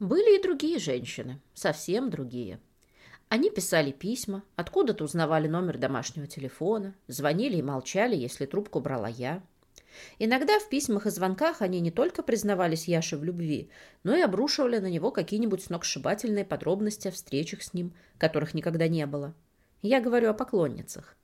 Были и другие женщины, совсем другие. Они писали письма, откуда-то узнавали номер домашнего телефона, звонили и молчали, если трубку брала я. Иногда в письмах и звонках они не только признавались Яше в любви, но и обрушивали на него какие-нибудь сногсшибательные подробности о встречах с ним, которых никогда не было. Я говорю о поклонницах.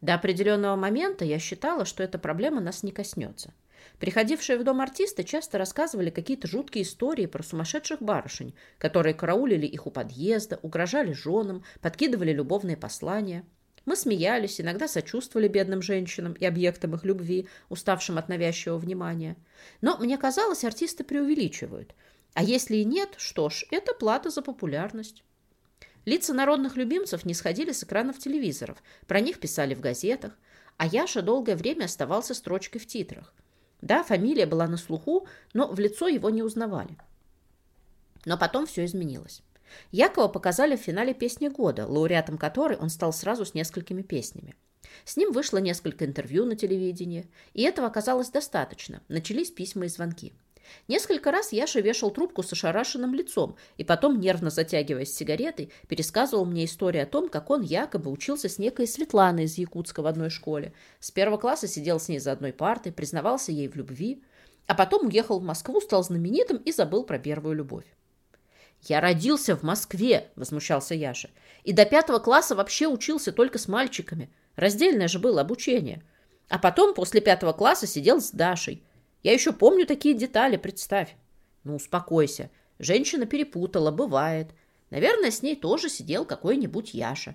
До определенного момента я считала, что эта проблема нас не коснется. Приходившие в дом артисты часто рассказывали какие-то жуткие истории про сумасшедших барышень, которые караулили их у подъезда, угрожали женам, подкидывали любовные послания. Мы смеялись, иногда сочувствовали бедным женщинам и объектам их любви, уставшим от навязчивого внимания. Но мне казалось, артисты преувеличивают. А если и нет, что ж, это плата за популярность. Лица народных любимцев не сходили с экранов телевизоров, про них писали в газетах, а Яша долгое время оставался строчкой в титрах. Да, фамилия была на слуху, но в лицо его не узнавали. Но потом все изменилось. Якова показали в финале «Песни года», лауреатом которой он стал сразу с несколькими песнями. С ним вышло несколько интервью на телевидении, и этого оказалось достаточно. Начались письма и звонки. Несколько раз Яша вешал трубку с ошарашенным лицом и потом, нервно затягиваясь сигаретой, пересказывал мне историю о том, как он якобы учился с некой Светланой из Якутска в одной школе. С первого класса сидел с ней за одной партой, признавался ей в любви, а потом уехал в Москву, стал знаменитым и забыл про первую любовь. «Я родился в Москве», — возмущался Яша, «и до пятого класса вообще учился только с мальчиками. Раздельное же было обучение. А потом, после пятого класса, сидел с Дашей. Я еще помню такие детали, представь. Ну, успокойся. Женщина перепутала, бывает. Наверное, с ней тоже сидел какой-нибудь Яша.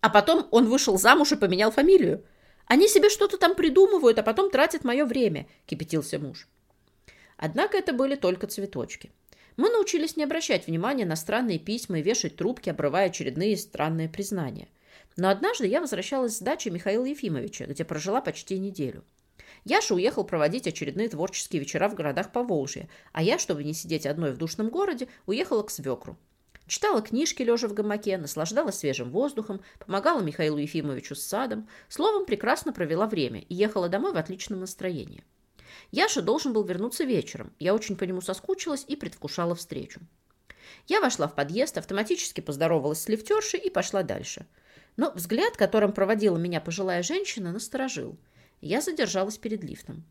А потом он вышел замуж и поменял фамилию. Они себе что-то там придумывают, а потом тратят мое время, кипятился муж. Однако это были только цветочки. Мы научились не обращать внимания на странные письма и вешать трубки, обрывая очередные странные признания. Но однажды я возвращалась с дачи Михаила Ефимовича, где прожила почти неделю. Яша уехал проводить очередные творческие вечера в городах Поволжья, а я, чтобы не сидеть одной в душном городе, уехала к свекру. Читала книжки, лежа в гамаке, наслаждалась свежим воздухом, помогала Михаилу Ефимовичу с садом, словом, прекрасно провела время и ехала домой в отличном настроении. Яша должен был вернуться вечером. Я очень по нему соскучилась и предвкушала встречу. Я вошла в подъезд, автоматически поздоровалась с лифтершей и пошла дальше. Но взгляд, которым проводила меня пожилая женщина, насторожил – я задержалась перед лифтом.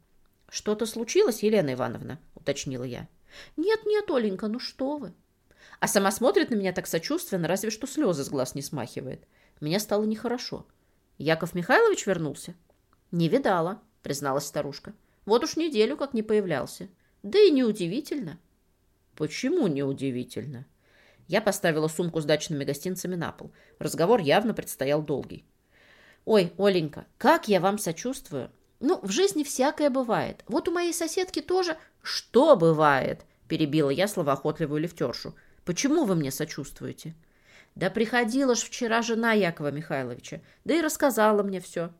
«Что-то случилось, Елена Ивановна?» – уточнила я. «Нет-нет, Оленька, ну что вы!» А сама смотрит на меня так сочувственно, разве что слезы с глаз не смахивает. Мне стало нехорошо. «Яков Михайлович вернулся?» «Не видала», – призналась старушка. «Вот уж неделю как не появлялся. Да и неудивительно». «Почему неудивительно?» Я поставила сумку с дачными гостинцами на пол. Разговор явно предстоял долгий. Ой, Оленька, как я вам сочувствую. Ну, в жизни всякое бывает. Вот у моей соседки тоже... Что бывает? Перебила я словоохотливую лифтершу. Почему вы мне сочувствуете? Да приходила ж вчера жена Якова Михайловича, да и рассказала мне все.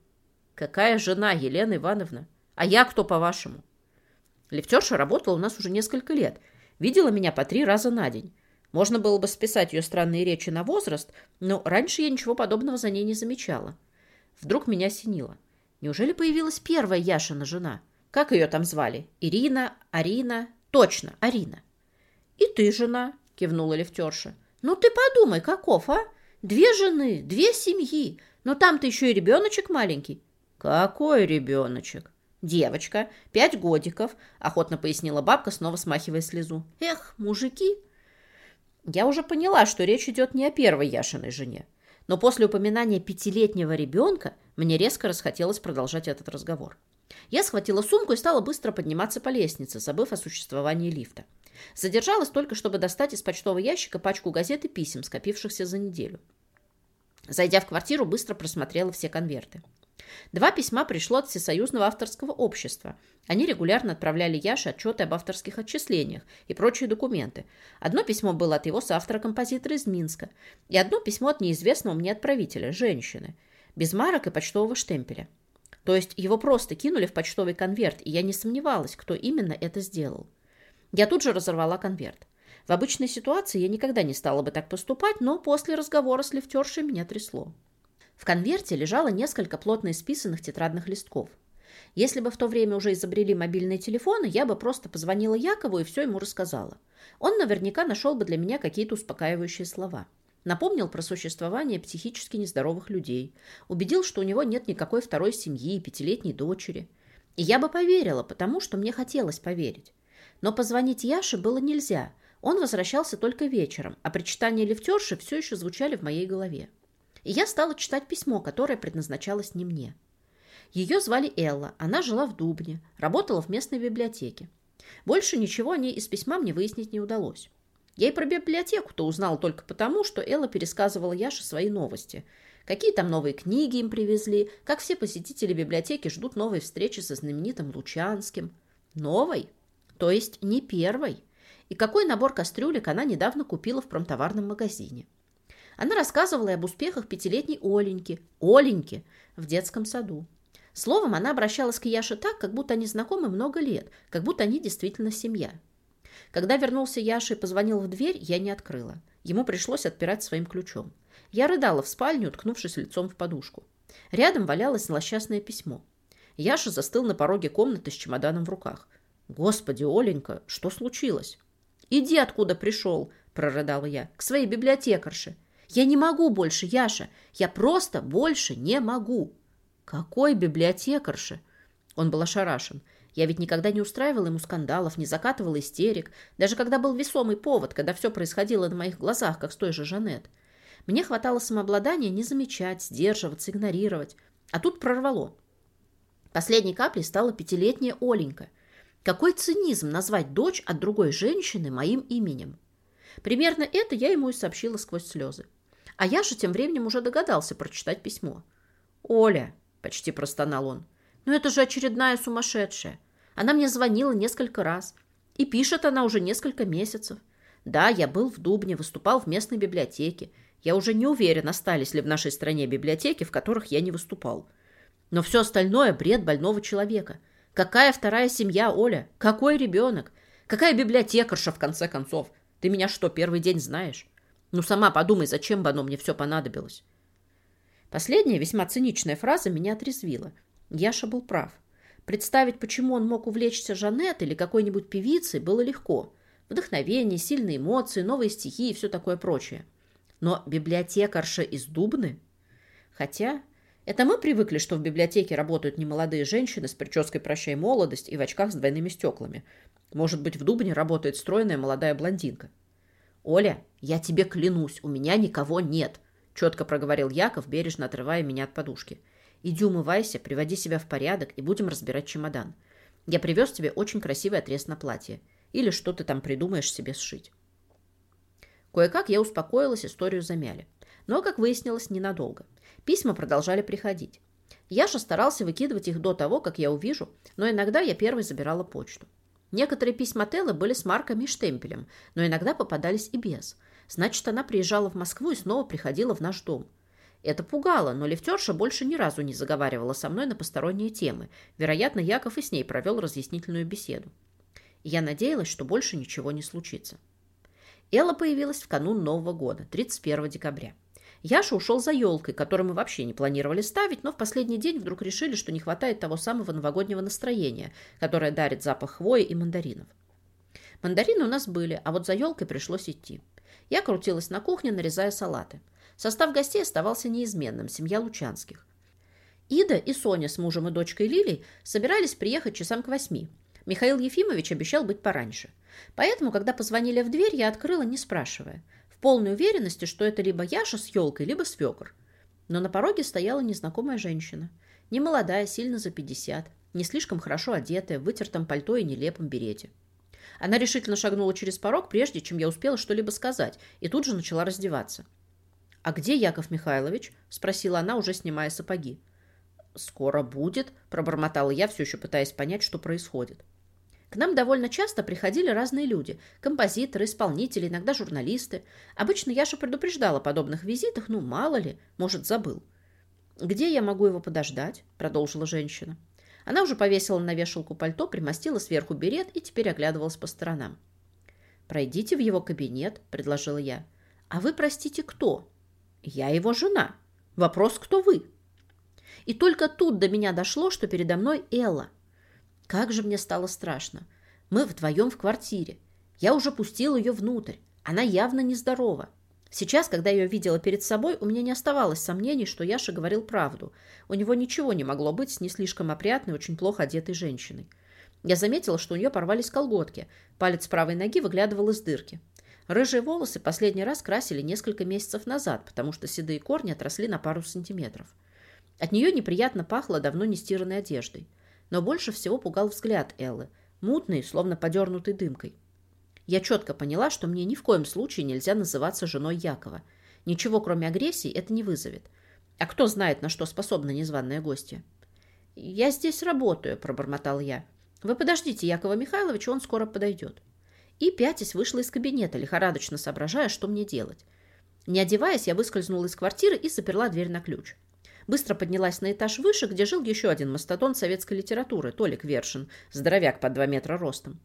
Какая жена, Елена Ивановна? А я кто, по-вашему? Лифтерша работала у нас уже несколько лет. Видела меня по три раза на день. Можно было бы списать ее странные речи на возраст, но раньше я ничего подобного за ней не замечала. Вдруг меня осенило. Неужели появилась первая Яшина жена? Как ее там звали? Ирина, Арина? Точно, Арина. И ты жена, кивнула лифтерша. Ну ты подумай, каков, а? Две жены, две семьи. Но там-то еще и ребеночек маленький. Какой ребеночек? Девочка, пять годиков, охотно пояснила бабка, снова смахивая слезу. Эх, мужики. Я уже поняла, что речь идет не о первой Яшиной жене. Но после упоминания пятилетнего ребенка мне резко расхотелось продолжать этот разговор. Я схватила сумку и стала быстро подниматься по лестнице, забыв о существовании лифта. Задержалась только, чтобы достать из почтового ящика пачку газет и писем, скопившихся за неделю. Зайдя в квартиру, быстро просмотрела все конверты. Два письма пришло от Всесоюзного авторского общества. Они регулярно отправляли Яше отчеты об авторских отчислениях и прочие документы. Одно письмо было от его соавтора-композитора из Минска, и одно письмо от неизвестного мне отправителя, женщины, без марок и почтового штемпеля. То есть его просто кинули в почтовый конверт, и я не сомневалась, кто именно это сделал. Я тут же разорвала конверт. В обычной ситуации я никогда не стала бы так поступать, но после разговора с лифтершей меня трясло. В конверте лежало несколько плотно исписанных тетрадных листков. Если бы в то время уже изобрели мобильные телефоны, я бы просто позвонила Якову и все ему рассказала. Он наверняка нашел бы для меня какие-то успокаивающие слова. Напомнил про существование психически нездоровых людей. Убедил, что у него нет никакой второй семьи и пятилетней дочери. И я бы поверила, потому что мне хотелось поверить. Но позвонить Яше было нельзя. Он возвращался только вечером, а причитания лифтерши все еще звучали в моей голове. И я стала читать письмо, которое предназначалось не мне. Ее звали Элла, она жила в Дубне, работала в местной библиотеке. Больше ничего о ней из письма мне выяснить не удалось. Я и про библиотеку-то узнала только потому, что Элла пересказывала Яше свои новости. Какие там новые книги им привезли, как все посетители библиотеки ждут новой встречи со знаменитым Лучанским. Новой? То есть не первой. И какой набор кастрюлек она недавно купила в промтоварном магазине. Она рассказывала и об успехах пятилетней Оленьки, Оленьки, в детском саду. Словом, она обращалась к Яше так, как будто они знакомы много лет, как будто они действительно семья. Когда вернулся Яша и позвонил в дверь, я не открыла. Ему пришлось отпирать своим ключом. Я рыдала в спальню, уткнувшись лицом в подушку. Рядом валялось злосчастное письмо. Яша застыл на пороге комнаты с чемоданом в руках. «Господи, Оленька, что случилось?» «Иди, откуда пришел», — прорыдала я, — «к своей библиотекарше. Я не могу больше, Яша, я просто больше не могу». «Какой библиотекарше?» Он был ошарашен. Я ведь никогда не устраивала ему скандалов, не закатывала истерик, даже когда был весомый повод, когда все происходило на моих глазах, как с той же Жанет. Мне хватало самообладания не замечать, сдерживаться, игнорировать. А тут прорвало. Последней каплей стала пятилетняя Оленька. Какой цинизм назвать дочь от другой женщины моим именем? Примерно это я ему и сообщила сквозь слезы. А я же тем временем уже догадался прочитать письмо. «Оля», — почти простонал он, — «ну это же очередная сумасшедшая. Она мне звонила несколько раз. И пишет она уже несколько месяцев. Да, я был в Дубне, выступал в местной библиотеке. Я уже не уверен, остались ли в нашей стране библиотеки, в которых я не выступал. Но все остальное – бред больного человека. Какая вторая семья, Оля? Какой ребенок? Какая библиотекарша, в конце концов? Ты меня что, первый день знаешь? Ну, сама подумай, зачем бы оно мне все понадобилось? Последняя, весьма циничная фраза меня отрезвила. Яша был прав. Представить, почему он мог увлечься Жанет или какой-нибудь певицей, было легко. Вдохновение, сильные эмоции, новые стихи и все такое прочее. Но библиотекарша из Дубны? Хотя, это мы привыкли, что в библиотеке работают немолодые женщины с прической «Прощай, молодость» и в очках с двойными стеклами. Может быть, в Дубне работает стройная молодая блондинка. «Оля, я тебе клянусь, у меня никого нет», — четко проговорил Яков, бережно отрывая меня от подушки. Иди умывайся, приводи себя в порядок и будем разбирать чемодан. Я привез тебе очень красивый отрез на платье. Или что ты там придумаешь себе сшить. Кое-как я успокоилась, историю замяли. Но, как выяснилось, ненадолго. Письма продолжали приходить. Яша старался выкидывать их до того, как я увижу, но иногда я первой забирала почту. Некоторые письма Теллы были с марками и штемпелем, но иногда попадались и без. Значит, она приезжала в Москву и снова приходила в наш дом. Это пугало, но лифтерша больше ни разу не заговаривала со мной на посторонние темы. Вероятно, Яков и с ней провел разъяснительную беседу. я надеялась, что больше ничего не случится. Элла появилась в канун Нового года, 31 декабря. Яша ушел за елкой, которую мы вообще не планировали ставить, но в последний день вдруг решили, что не хватает того самого новогоднего настроения, которое дарит запах хвои и мандаринов. Мандарины у нас были, а вот за елкой пришлось идти. Я крутилась на кухне, нарезая салаты. Состав гостей оставался неизменным – семья Лучанских. Ида и Соня с мужем и дочкой Лилей собирались приехать часам к восьми. Михаил Ефимович обещал быть пораньше. Поэтому, когда позвонили в дверь, я открыла, не спрашивая. Полной уверенности, что это либо Яша с елкой, либо свекор. Но на пороге стояла незнакомая женщина. Немолодая, сильно за пятьдесят, не слишком хорошо одетая, в вытертом пальто и нелепом берете. Она решительно шагнула через порог, прежде чем я успела что-либо сказать, и тут же начала раздеваться. «А где Яков Михайлович?» – спросила она, уже снимая сапоги. «Скоро будет», – пробормотала я, все еще пытаясь понять, что происходит. К нам довольно часто приходили разные люди – композиторы, исполнители, иногда журналисты. Обычно Яша предупреждала о подобных визитах, ну, мало ли, может, забыл. «Где я могу его подождать?» – продолжила женщина. Она уже повесила на вешалку пальто, примостила сверху берет и теперь оглядывалась по сторонам. «Пройдите в его кабинет», – предложила я. «А вы, простите, кто?» Я его жена. Вопрос, кто вы? И только тут до меня дошло, что передо мной Элла. Как же мне стало страшно. Мы вдвоем в квартире. Я уже пустил ее внутрь. Она явно нездорова. Сейчас, когда я ее видела перед собой, у меня не оставалось сомнений, что Яша говорил правду. У него ничего не могло быть с не слишком опрятной, очень плохо одетой женщиной. Я заметила, что у нее порвались колготки. Палец правой ноги выглядывал из дырки. Рыжие волосы последний раз красили несколько месяцев назад, потому что седые корни отросли на пару сантиметров. От нее неприятно пахло давно не стиранной одеждой. Но больше всего пугал взгляд Эллы, мутный, словно подернутый дымкой. Я четко поняла, что мне ни в коем случае нельзя называться женой Якова. Ничего, кроме агрессии, это не вызовет. А кто знает, на что способна незваная гостья? «Я здесь работаю», – пробормотал я. «Вы подождите Якова Михайловича, он скоро подойдет». И, пятясь, вышла из кабинета, лихорадочно соображая, что мне делать. Не одеваясь, я выскользнула из квартиры и заперла дверь на ключ. Быстро поднялась на этаж выше, где жил еще один мастодон советской литературы, Толик Вершин, здоровяк под два метра ростом.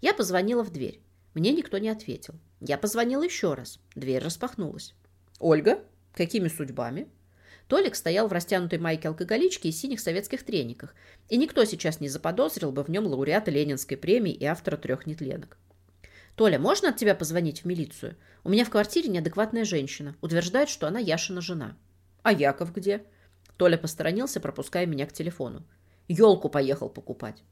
Я позвонила в дверь. Мне никто не ответил. Я позвонила еще раз. Дверь распахнулась. «Ольга? Какими судьбами?» Толик стоял в растянутой майке алкоголички и синих советских трениках, и никто сейчас не заподозрил бы в нем лауреата Ленинской премии и автора трех нетленок. «Толя, можно от тебя позвонить в милицию? У меня в квартире неадекватная женщина. Утверждает, что она Яшина жена». «А Яков где?» Толя посторонился, пропуская меня к телефону. «Елку поехал покупать».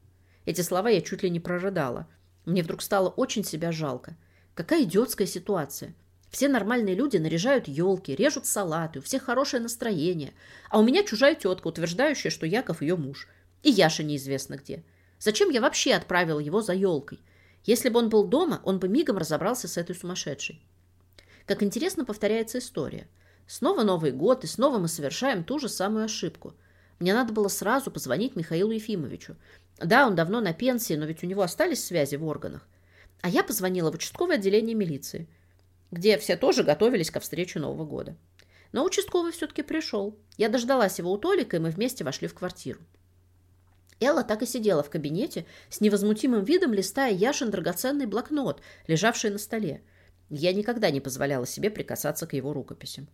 Эти слова я чуть ли не прорыдала. Мне вдруг стало очень себя жалко. Какая идиотская ситуация. Все нормальные люди наряжают елки, режут салаты, у всех хорошее настроение. А у меня чужая тетка, утверждающая, что Яков ее муж. И Яша неизвестно где. Зачем я вообще отправила его за елкой? Если бы он был дома, он бы мигом разобрался с этой сумасшедшей. Как интересно повторяется история. Снова Новый год, и снова мы совершаем ту же самую ошибку. Мне надо было сразу позвонить Михаилу Ефимовичу. Да, он давно на пенсии, но ведь у него остались связи в органах. А я позвонила в участковое отделение милиции, где все тоже готовились ко встрече Нового года. Но участковый все-таки пришел. Я дождалась его у Толика, и мы вместе вошли в квартиру. Элла так и сидела в кабинете, с невозмутимым видом листая Яшин драгоценный блокнот, лежавший на столе. Я никогда не позволяла себе прикасаться к его рукописям.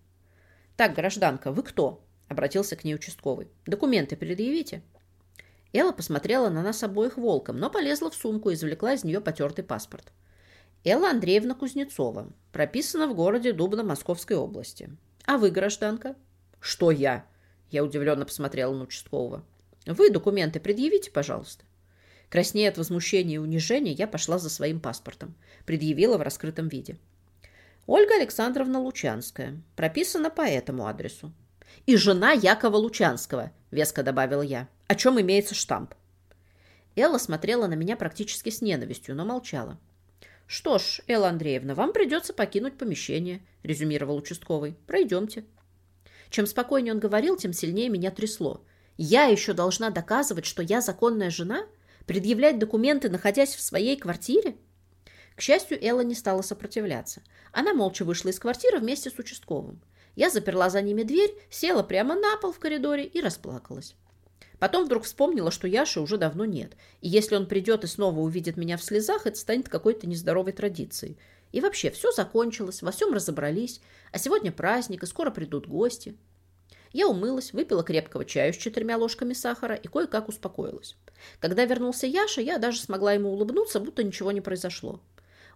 «Так, гражданка, вы кто?» — обратился к ней участковый. «Документы предъявите?» Элла посмотрела на нас обоих волком, но полезла в сумку и извлекла из нее потертый паспорт. Элла Андреевна Кузнецова. Прописана в городе Дубна Московской области. А вы, гражданка? Что я? Я удивленно посмотрела на участкового. Вы документы предъявите, пожалуйста. Краснея от возмущения и унижения, я пошла за своим паспортом. Предъявила в раскрытом виде. Ольга Александровна Лучанская. Прописана по этому адресу. И жена Якова Лучанского, веско добавила я, о чем имеется штамп. Элла смотрела на меня практически с ненавистью, но молчала. «Что ж, Элла Андреевна, вам придется покинуть помещение», — резюмировал участковый. «Пройдемте». Чем спокойнее он говорил, тем сильнее меня трясло. Я еще должна доказывать, что я законная жена? Предъявлять документы, находясь в своей квартире? К счастью, Элла не стала сопротивляться. Она молча вышла из квартиры вместе с участковым. Я заперла за ними дверь, села прямо на пол в коридоре и расплакалась. Потом вдруг вспомнила, что Яши уже давно нет. И если он придет и снова увидит меня в слезах, это станет какой-то нездоровой традицией. И вообще, все закончилось, во всем разобрались. А сегодня праздник, и скоро придут гости. Я умылась, выпила крепкого чаю с четырьмя ложками сахара и кое-как успокоилась. Когда вернулся Яша, я даже смогла ему улыбнуться, будто ничего не произошло.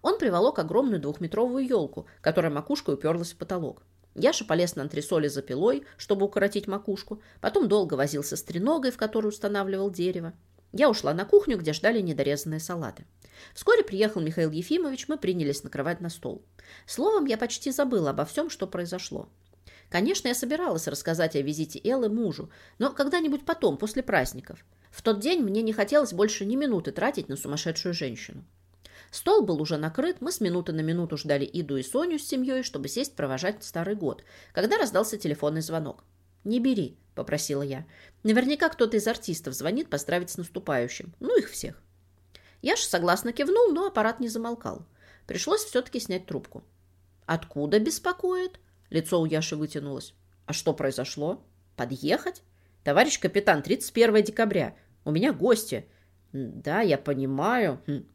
Он приволок огромную двухметровую елку, которая макушкой уперлась в потолок. Яша полез на антресоли за пилой, чтобы укоротить макушку, потом долго возился с треногой, в которую устанавливал дерево. Я ушла на кухню, где ждали недорезанные салаты. Вскоре приехал Михаил Ефимович, мы принялись накрывать на стол. Словом, я почти забыла обо всем, что произошло. Конечно, я собиралась рассказать о визите Эллы мужу, но когда-нибудь потом, после праздников. В тот день мне не хотелось больше ни минуты тратить на сумасшедшую женщину. Стол был уже накрыт, мы с минуты на минуту ждали Иду и Соню с семьей, чтобы сесть провожать Старый год, когда раздался телефонный звонок. «Не бери», — попросила я. «Наверняка кто-то из артистов звонит поздравить с наступающим. Ну, их всех». Яша согласно кивнул, но аппарат не замолкал. Пришлось все-таки снять трубку. «Откуда беспокоит?» Лицо у Яши вытянулось. «А что произошло? Подъехать? Товарищ капитан, 31 декабря. У меня гости». «Да, я понимаю. Хм,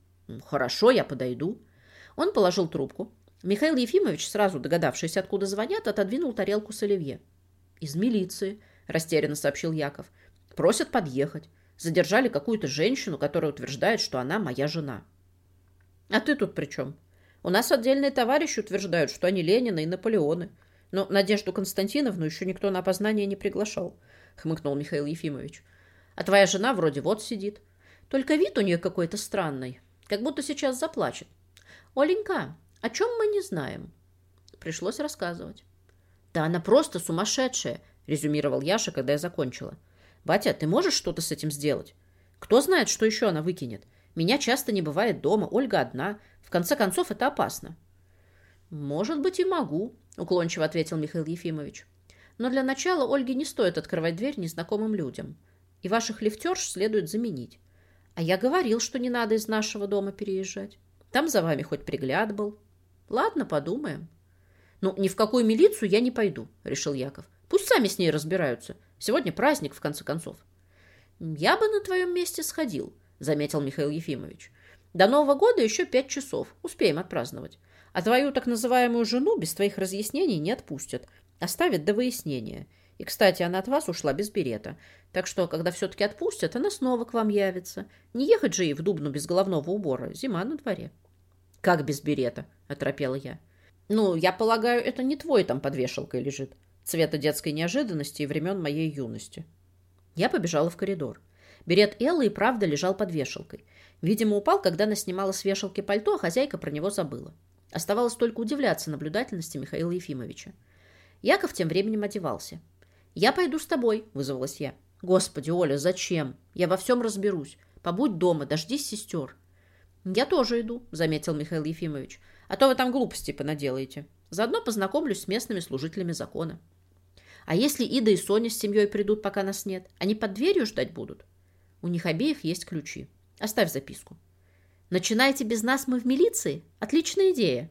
«Хорошо, я подойду». Он положил трубку. Михаил Ефимович, сразу догадавшись, откуда звонят, отодвинул тарелку с оливье. «Из милиции», – растерянно сообщил Яков. Просят подъехать. Задержали какую-то женщину, которая утверждает, что она моя жена. А ты тут при чем? У нас отдельные товарищи утверждают, что они Ленина и Наполеоны. Но Надежду Константиновну еще никто на опознание не приглашал, хмыкнул Михаил Ефимович. А твоя жена вроде вот сидит. Только вид у нее какой-то странный, как будто сейчас заплачет. Оленька, о чем мы не знаем? Пришлось рассказывать. Да она просто сумасшедшая, резюмировал Яша, когда я закончила. Батя, ты можешь что-то с этим сделать? Кто знает, что еще она выкинет? Меня часто не бывает дома, Ольга одна. В конце концов, это опасно. Может быть, и могу, уклончиво ответил Михаил Ефимович. Но для начала Ольге не стоит открывать дверь незнакомым людям. И ваших лифтерш следует заменить. А я говорил, что не надо из нашего дома переезжать. Там за вами хоть пригляд был. Ладно, подумаем. Ну, ни в какую милицию я не пойду, решил Яков. Пусть сами с ней разбираются. Сегодня праздник, в конце концов. Я бы на твоем месте сходил, заметил Михаил Ефимович. До Нового года еще пять часов. Успеем отпраздновать. А твою так называемую жену без твоих разъяснений не отпустят. Оставят до выяснения. И, кстати, она от вас ушла без берета. Так что, когда все-таки отпустят, она снова к вам явится. Не ехать же ей в Дубну без головного убора. Зима на дворе. «Как без берета?» – оторопела я. «Ну, я полагаю, это не твой там под вешалкой лежит. Цвета детской неожиданности и времен моей юности». Я побежала в коридор. Берет Эллы и правда лежал под вешалкой. Видимо, упал, когда она снимала с вешалки пальто, а хозяйка про него забыла. Оставалось только удивляться наблюдательности Михаила Ефимовича. Яков тем временем одевался. «Я пойду с тобой», — вызвалась я. «Господи, Оля, зачем? Я во всем разберусь. Побудь дома, дождись сестер». «Я тоже иду», — заметил Михаил Ефимович. «А то вы там глупости понаделаете. Заодно познакомлюсь с местными служителями закона». «А если Ида и Соня с семьей придут, пока нас нет? Они под дверью ждать будут?» «У них обеих есть ключи. Оставь записку». «Начинайте без нас, мы в милиции? Отличная идея».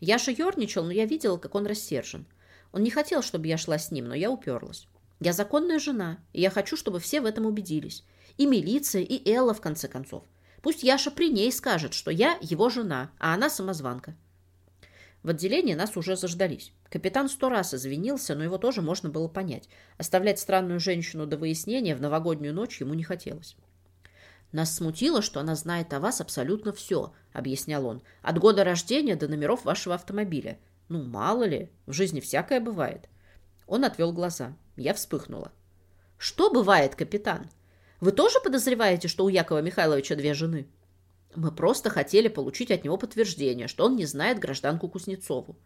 Яша ерничал, но я видела, как он рассержен. Он не хотел, чтобы я шла с ним, но я уперлась. Я законная жена, и я хочу, чтобы все в этом убедились. И милиция, и Элла, в конце концов. Пусть Яша при ней скажет, что я его жена, а она самозванка. В отделении нас уже заждались. Капитан сто раз извинился, но его тоже можно было понять. Оставлять странную женщину до выяснения в новогоднюю ночь ему не хотелось. «Нас смутило, что она знает о вас абсолютно все», — объяснял он. «От года рождения до номеров вашего автомобиля. Ну, мало ли, в жизни всякое бывает». Он отвел глаза. Я вспыхнула. «Что бывает, капитан? Вы тоже подозреваете, что у Якова Михайловича две жены?» «Мы просто хотели получить от него подтверждение, что он не знает гражданку Кузнецову.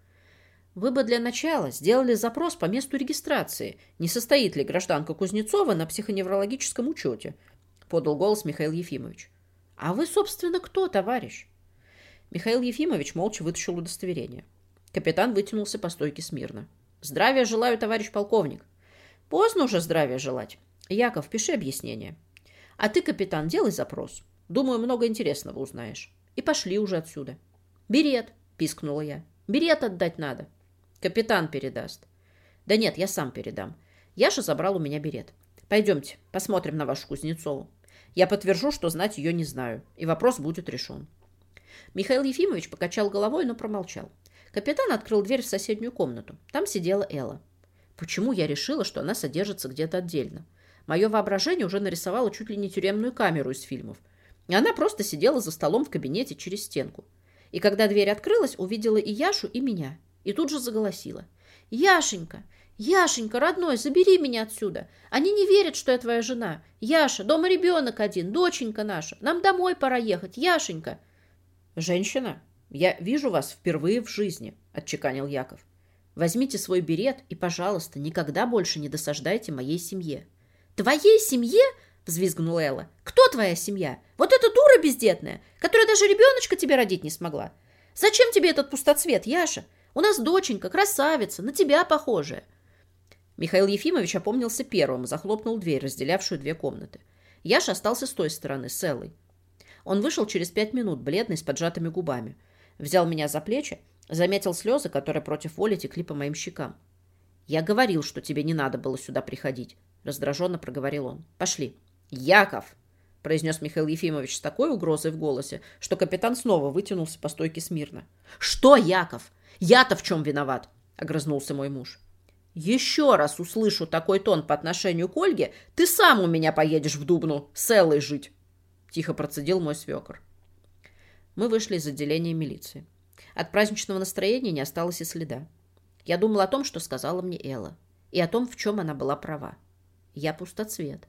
Вы бы для начала сделали запрос по месту регистрации, не состоит ли гражданка Кузнецова на психоневрологическом учете, подал голос Михаил Ефимович. А вы, собственно, кто, товарищ? Михаил Ефимович молча вытащил удостоверение. Капитан вытянулся по стойке смирно. Здравия желаю, товарищ полковник. Поздно уже здравия желать. Яков, пиши объяснение. А ты, капитан, делай запрос. Думаю, много интересного узнаешь. И пошли уже отсюда. Берет, пискнула я. Берет отдать надо. Капитан передаст. Да нет, я сам передам. Яша забрал у меня берет. Пойдемте, посмотрим на вашу Кузнецову. Я подтвержу, что знать ее не знаю, и вопрос будет решен. Михаил Ефимович покачал головой, но промолчал. Капитан открыл дверь в соседнюю комнату. Там сидела Элла. Почему я решила, что она содержится где-то отдельно? Мое воображение уже нарисовало чуть ли не тюремную камеру из фильмов. И она просто сидела за столом в кабинете через стенку. И когда дверь открылась, увидела и Яшу, и меня. И тут же заголосила. «Яшенька! Яшенька, родной, забери меня отсюда! Они не верят, что я твоя жена! Яша, дома ребенок один, доченька наша! Нам домой пора ехать! Яшенька!» «Женщина!» «Я вижу вас впервые в жизни», — отчеканил Яков. «Возьмите свой берет и, пожалуйста, никогда больше не досаждайте моей семье». «Твоей семье?» — взвизгнула Элла. «Кто твоя семья? Вот эта дура бездетная, которая даже ребеночка тебе родить не смогла. Зачем тебе этот пустоцвет, Яша? У нас доченька, красавица, на тебя похожая». Михаил Ефимович опомнился первым и захлопнул дверь, разделявшую две комнаты. Яша остался с той стороны, с Эллой. Он вышел через пять минут, бледный, с поджатыми губами взял меня за плечи, заметил слезы, которые против воли текли по моим щекам. «Я говорил, что тебе не надо было сюда приходить», — раздраженно проговорил он. «Пошли». «Яков!» — произнес Михаил Ефимович с такой угрозой в голосе, что капитан снова вытянулся по стойке смирно. «Что, Яков? Я-то в чем виноват?» — огрызнулся мой муж. Еще раз услышу такой тон по отношению к Ольге, ты сам у меня поедешь в Дубну Эллой жить, тихо процедил мой свекор. Мы вышли из отделения милиции. От праздничного настроения не осталось и следа. Я думал о том, что сказала мне Элла, и о том, в чем она была права. Я пустоцвет.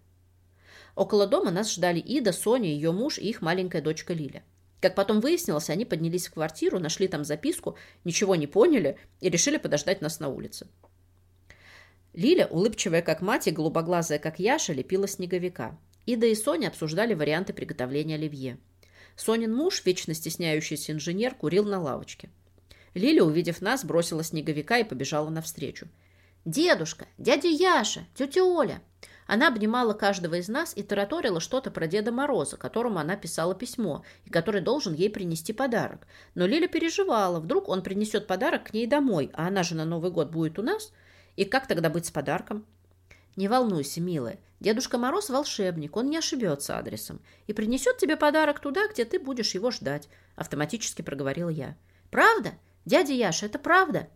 Около дома нас ждали Ида, Соня, ее муж и их маленькая дочка Лиля. Как потом выяснилось, они поднялись в квартиру, нашли там записку, ничего не поняли и решили подождать нас на улице. Лиля, улыбчивая как мать и голубоглазая как Яша, лепила снеговика. Ида и Соня обсуждали варианты приготовления оливье. Сонин муж, вечно стесняющийся инженер, курил на лавочке. Лиля, увидев нас, бросила снеговика и побежала навстречу. «Дедушка! Дядя Яша! Тетя Оля!» Она обнимала каждого из нас и тараторила что-то про Деда Мороза, которому она писала письмо, и который должен ей принести подарок. Но Лиля переживала, вдруг он принесет подарок к ней домой, а она же на Новый год будет у нас. И как тогда быть с подарком? Не волнуйся, милая. Дедушка Мороз волшебник, он не ошибется адресом и принесет тебе подарок туда, где ты будешь его ждать, автоматически проговорила я. Правда? Дядя Яша, это правда?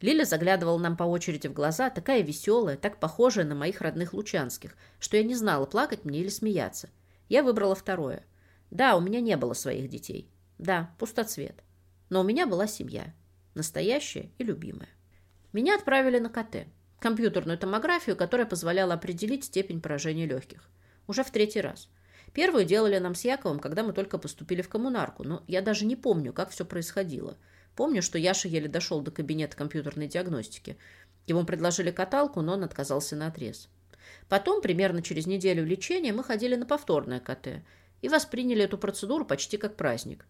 Лиля заглядывала нам по очереди в глаза, такая веселая, так похожая на моих родных лучанских, что я не знала, плакать мне или смеяться. Я выбрала второе. Да, у меня не было своих детей. Да, пустоцвет. Но у меня была семья. Настоящая и любимая. Меня отправили на КТ. Компьютерную томографию, которая позволяла определить степень поражения легких. Уже в третий раз. Первую делали нам с Яковом, когда мы только поступили в коммунарку, но я даже не помню, как все происходило – Помню, что Яша еле дошел до кабинета компьютерной диагностики. Ему предложили каталку, но он отказался на отрез. Потом, примерно через неделю лечения, мы ходили на повторное КТ и восприняли эту процедуру почти как праздник.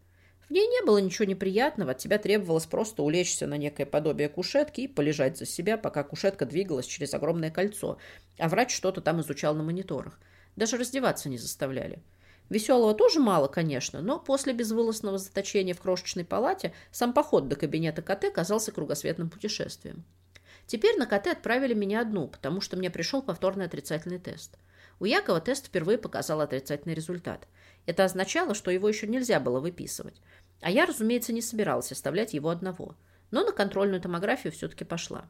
В ней не было ничего неприятного, от тебя требовалось просто улечься на некое подобие кушетки и полежать за себя, пока кушетка двигалась через огромное кольцо, а врач что-то там изучал на мониторах. Даже раздеваться не заставляли. Веселого тоже мало, конечно, но после безвылазного заточения в крошечной палате сам поход до кабинета КТ казался кругосветным путешествием. Теперь на КТ отправили меня одну, потому что мне пришел повторный отрицательный тест. У Якова тест впервые показал отрицательный результат. Это означало, что его еще нельзя было выписывать. А я, разумеется, не собиралась оставлять его одного. Но на контрольную томографию все-таки пошла.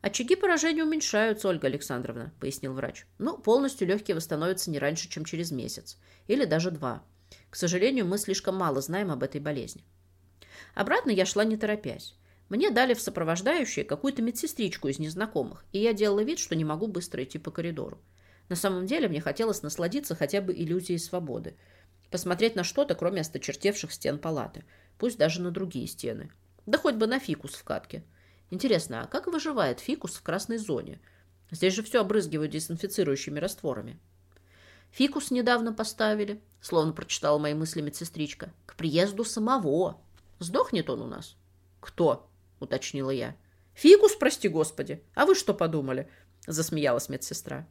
«Очаги поражения уменьшаются, Ольга Александровна», — пояснил врач. «Ну, полностью легкие восстановятся не раньше, чем через месяц. Или даже два. К сожалению, мы слишком мало знаем об этой болезни». Обратно я шла не торопясь. Мне дали в сопровождающие какую-то медсестричку из незнакомых, и я делала вид, что не могу быстро идти по коридору. На самом деле мне хотелось насладиться хотя бы иллюзией свободы. Посмотреть на что-то, кроме осточертевших стен палаты. Пусть даже на другие стены. Да хоть бы на фикус в катке. Интересно, а как выживает фикус в красной зоне? Здесь же все обрызгивают дезинфицирующими растворами. Фикус недавно поставили, словно прочитала мои мысли медсестричка. К приезду самого. Сдохнет он у нас. Кто? Уточнила я. Фикус, прости господи. А вы что подумали? Засмеялась медсестра.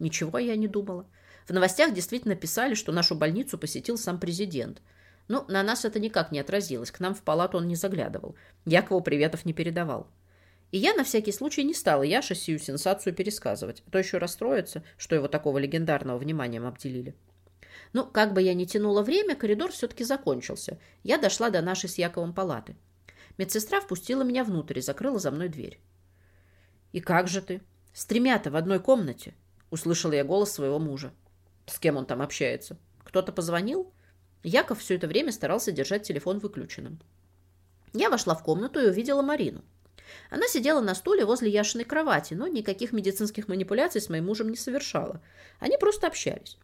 Ничего я не думала. В новостях действительно писали, что нашу больницу посетил сам президент. Но на нас это никак не отразилось. К нам в палату он не заглядывал. Якову приветов не передавал. И я на всякий случай не стала Яше сию сенсацию пересказывать, а то еще расстроится, что его такого легендарного вниманием обделили. Ну, как бы я ни тянула время, коридор все-таки закончился. Я дошла до нашей с Яковом палаты. Медсестра впустила меня внутрь и закрыла за мной дверь. «И как же ты? С тремя-то в одной комнате?» Услышала я голос своего мужа. С кем он там общается? Кто-то позвонил? Яков все это время старался держать телефон выключенным. Я вошла в комнату и увидела Марину. Она сидела на стуле возле Яшиной кровати, но никаких медицинских манипуляций с моим мужем не совершала. Они просто общались.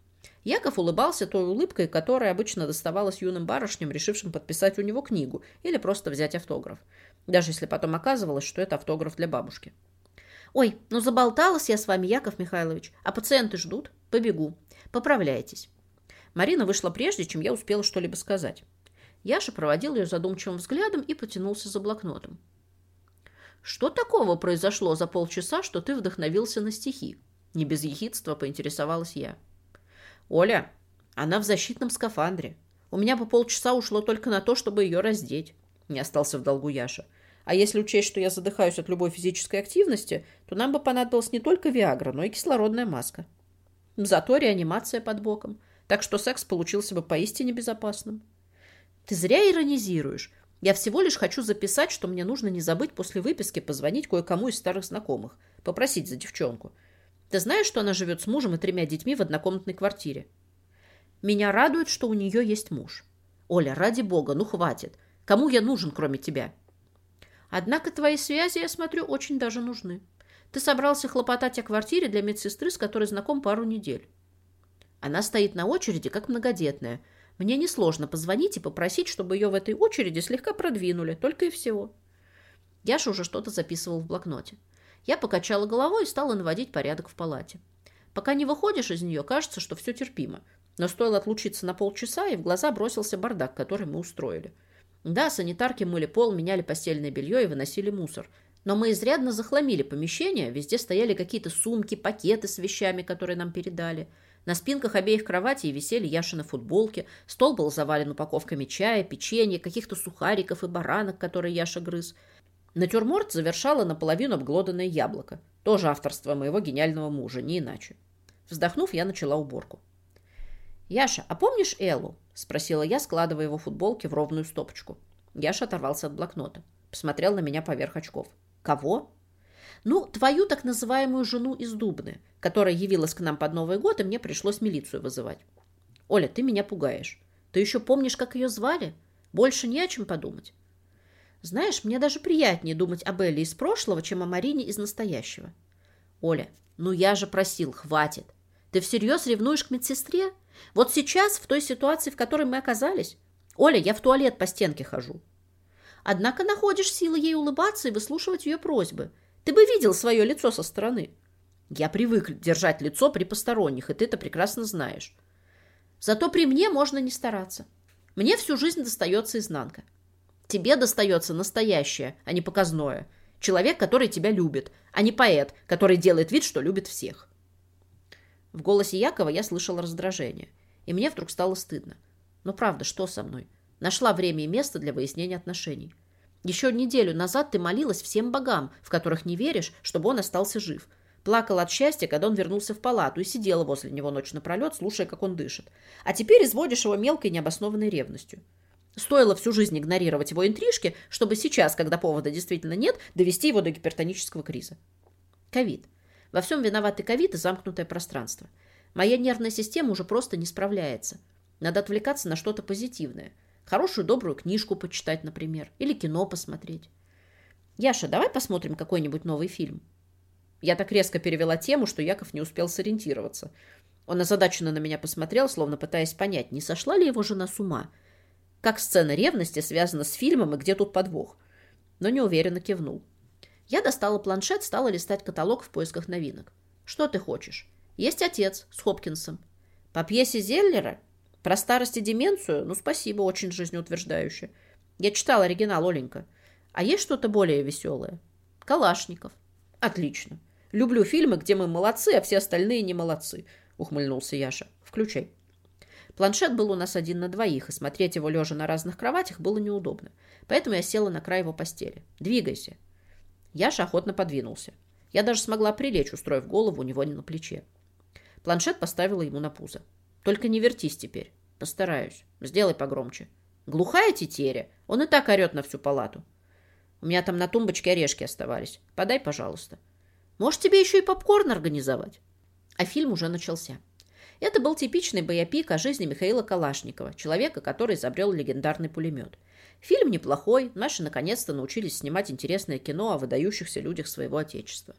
Яков улыбался той улыбкой, которая обычно доставалась юным барышням, решившим подписать у него книгу или просто взять автограф. Даже если потом оказывалось, что это автограф для бабушки. «Ой, ну заболталась я с вами, Яков Михайлович, а пациенты ждут. Побегу. Поправляйтесь». Марина вышла прежде, чем я успела что-либо сказать. Яша проводил ее задумчивым взглядом и потянулся за блокнотом. Что такого произошло за полчаса, что ты вдохновился на стихи? Не без ехидства поинтересовалась я. Оля, она в защитном скафандре. У меня по полчаса ушло только на то, чтобы ее раздеть. Не остался в долгу Яша. А если учесть, что я задыхаюсь от любой физической активности, то нам бы понадобилась не только Виагра, но и кислородная маска. Зато реанимация под боком. Так что секс получился бы поистине безопасным. Ты зря иронизируешь. Я всего лишь хочу записать, что мне нужно не забыть после выписки позвонить кое-кому из старых знакомых, попросить за девчонку. Ты знаешь, что она живет с мужем и тремя детьми в однокомнатной квартире? Меня радует, что у нее есть муж. Оля, ради бога, ну хватит. Кому я нужен, кроме тебя? Однако твои связи, я смотрю, очень даже нужны. Ты собрался хлопотать о квартире для медсестры, с которой знаком пару недель. Она стоит на очереди, как многодетная. Мне несложно позвонить и попросить, чтобы ее в этой очереди слегка продвинули, только и всего. Яша уже что-то записывал в блокноте. Я покачала головой и стала наводить порядок в палате. Пока не выходишь из нее, кажется, что все терпимо. Но стоило отлучиться на полчаса, и в глаза бросился бардак, который мы устроили. Да, санитарки мыли пол, меняли постельное белье и выносили мусор. Но мы изрядно захламили помещение, везде стояли какие-то сумки, пакеты с вещами, которые нам передали. На спинках обеих кроватей висели Яшины футболки, стол был завален упаковками чая, печенья, каких-то сухариков и баранок, которые Яша грыз. Натюрморт завершало наполовину обглоданное яблоко. Тоже авторство моего гениального мужа, не иначе. Вздохнув, я начала уборку. «Яша, а помнишь Эллу?» – спросила я, складывая его футболки в ровную стопочку. Яша оторвался от блокнота. Посмотрел на меня поверх очков. Кого? Ну, твою так называемую жену из Дубны, которая явилась к нам под Новый год, и мне пришлось милицию вызывать. Оля, ты меня пугаешь. Ты еще помнишь, как ее звали? Больше не о чем подумать. Знаешь, мне даже приятнее думать об Элле из прошлого, чем о Марине из настоящего. Оля, ну я же просил, хватит. Ты всерьез ревнуешь к медсестре? Вот сейчас, в той ситуации, в которой мы оказались? Оля, я в туалет по стенке хожу. Однако находишь силы ей улыбаться и выслушивать ее просьбы. Ты бы видел свое лицо со стороны. Я привык держать лицо при посторонних, и ты это прекрасно знаешь. Зато при мне можно не стараться. Мне всю жизнь достается изнанка. Тебе достается настоящее, а не показное. Человек, который тебя любит, а не поэт, который делает вид, что любит всех. В голосе Якова я слышал раздражение, и мне вдруг стало стыдно. Но правда, что со мной? Нашла время и место для выяснения отношений. Еще неделю назад ты молилась всем богам, в которых не веришь, чтобы он остался жив. Плакала от счастья, когда он вернулся в палату и сидела возле него ночь напролет, слушая, как он дышит. А теперь изводишь его мелкой необоснованной ревностью. Стоило всю жизнь игнорировать его интрижки, чтобы сейчас, когда повода действительно нет, довести его до гипертонического криза. Ковид. Во всем виноваты ковид и замкнутое пространство. Моя нервная система уже просто не справляется. Надо отвлекаться на что-то позитивное – Хорошую добрую книжку почитать, например, или кино посмотреть. Яша, давай посмотрим какой-нибудь новый фильм. Я так резко перевела тему, что Яков не успел сориентироваться. Он озадаченно на меня посмотрел, словно пытаясь понять, не сошла ли его жена с ума. Как сцена ревности связана с фильмом и где тут подвох. Но неуверенно кивнул. Я достала планшет, стала листать каталог в поисках новинок. Что ты хочешь? Есть отец с Хопкинсом. По пьесе Зеллера про старость и деменцию? Ну, спасибо, очень жизнеутверждающе. Я читал оригинал, Оленька. А есть что-то более веселое? Калашников. Отлично. Люблю фильмы, где мы молодцы, а все остальные не молодцы, ухмыльнулся Яша. Включай. Планшет был у нас один на двоих, и смотреть его лежа на разных кроватях было неудобно. Поэтому я села на край его постели. «Двигайся». Яша охотно подвинулся. Я даже смогла прилечь, устроив голову у него не на плече. Планшет поставила ему на пузо. «Только не вертись теперь. Постараюсь. Сделай погромче. Глухая тетеря. Он и так орет на всю палату. У меня там на тумбочке орешки оставались. Подай, пожалуйста. Может, тебе еще и попкорн организовать? А фильм уже начался. Это был типичный боепик о жизни Михаила Калашникова, человека, который изобрел легендарный пулемет. Фильм неплохой, наши наконец-то научились снимать интересное кино о выдающихся людях своего отечества.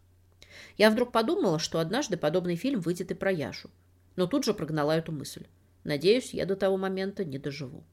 Я вдруг подумала, что однажды подобный фильм выйдет и про Яшу, но тут же прогнала эту мысль. Надеюсь, я до того момента не доживу.